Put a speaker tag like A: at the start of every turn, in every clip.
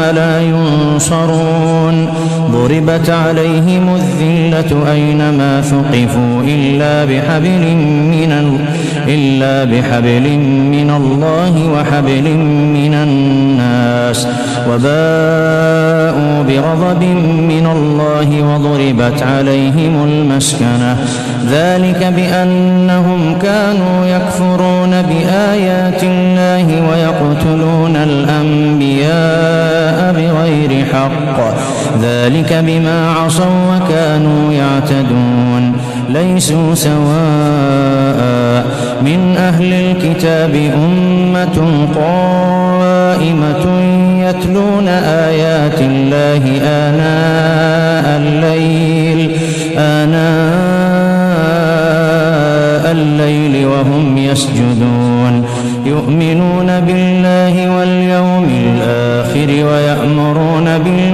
A: لا ينصرون. ضربت عليهم الذلة أينما ثقفوا إلا بحبل من إلا بحبل من الله وحبل من الناس. وباءوا بغضب من الله وضربت عليهم المسكنة. ذلك بأنهم كانوا يكفرون بآيات الله ويقتلون الأنبياء ذلك بما عصوا وكانوا يعتدون. ليسوا سواء من أهل الكتاب أمة قائمة يتلون آيات الله آناء الليل آناء الليل وهم يسجدون. يؤمنون بالله واليوم الآخر ويأمرون بالمعروف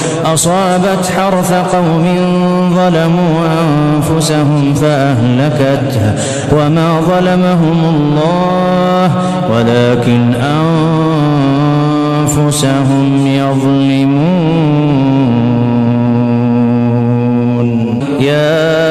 A: أصابت حرث قوم ظلموا أنفسهم فأهلكته وما ظلمهم الله ولكن أنفسهم يظلمون. يا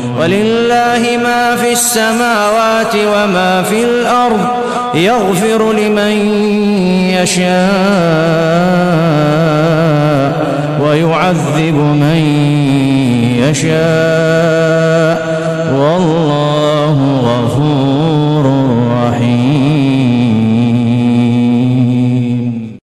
A: ولله ما في السماوات وما في الأرض يغفر لمن يشاء ويعذب من يشاء. والله